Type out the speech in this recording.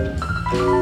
Música